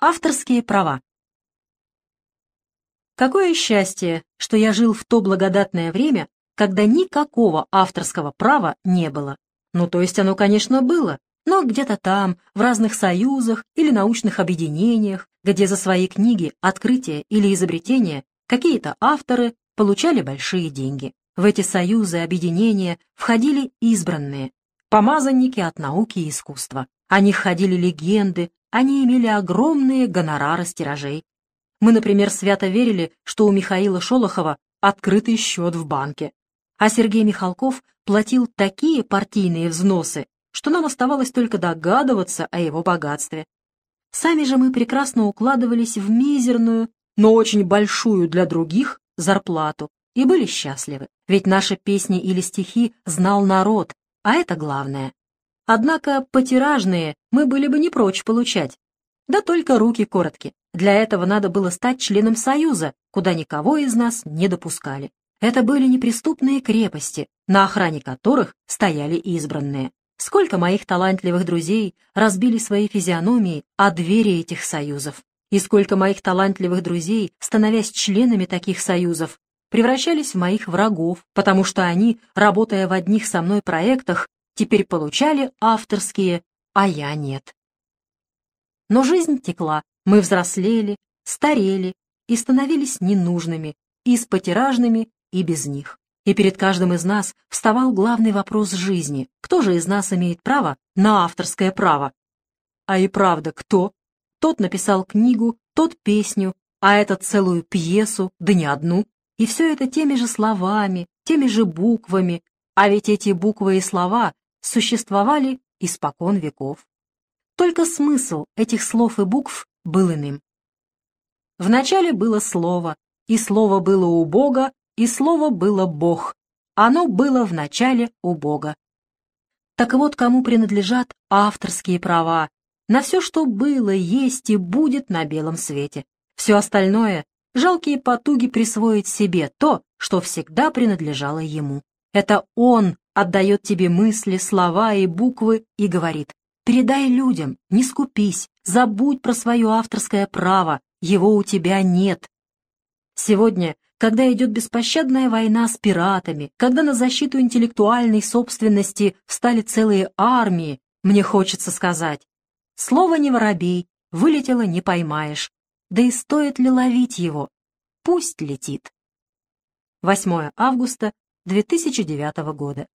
Авторские права. Какое счастье, что я жил в то благодатное время, когда никакого авторского права не было. Ну, то есть оно, конечно, было, но где-то там, в разных союзах или научных объединениях, где за свои книги, открытия или изобретения какие-то авторы получали большие деньги. В эти союзы, объединения входили избранные, помазанники от науки и искусства. О них ходили легенды, они имели огромные гонорары с тиражей. Мы, например, свято верили, что у Михаила Шолохова открытый счет в банке. А Сергей Михалков платил такие партийные взносы, что нам оставалось только догадываться о его богатстве. Сами же мы прекрасно укладывались в мизерную, но очень большую для других зарплату и были счастливы, ведь наши песни или стихи знал народ, а это главное. Однако потиражные мы были бы не прочь получать. Да только руки коротки. Для этого надо было стать членом Союза, куда никого из нас не допускали. Это были неприступные крепости, на охране которых стояли избранные. Сколько моих талантливых друзей разбили свои физиономии о двери этих союзов. И сколько моих талантливых друзей, становясь членами таких союзов, превращались в моих врагов, потому что они, работая в одних со мной проектах, теперь получали авторские, а я нет. Но жизнь текла, мы взрослели, старели и становились ненужными, и с потиражными, и без них. И перед каждым из нас вставал главный вопрос жизни. Кто же из нас имеет право на авторское право? А и правда, кто? Тот написал книгу, тот песню, а этот целую пьесу, да не одну. И все это теми же словами, теми же буквами. А ведь эти буквы и слова существовали испокон веков. Только смысл этих слов и букв был иным. Вначале было слово, и слово было у Бога, и слово было Бог. Оно было в начале у Бога. Так вот, кому принадлежат авторские права на все, что было, есть и будет на белом свете. Все остальное — жалкие потуги присвоить себе то, что всегда принадлежало ему. Это он отдает тебе мысли, слова и буквы и говорит, передай людям, не скупись, забудь про свое авторское право, его у тебя нет. Сегодня, когда идет беспощадная война с пиратами, когда на защиту интеллектуальной собственности встали целые армии, мне хочется сказать, слово не воробей, вылетело не поймаешь, да и стоит ли ловить его? Пусть летит. 8 августа 2009 года.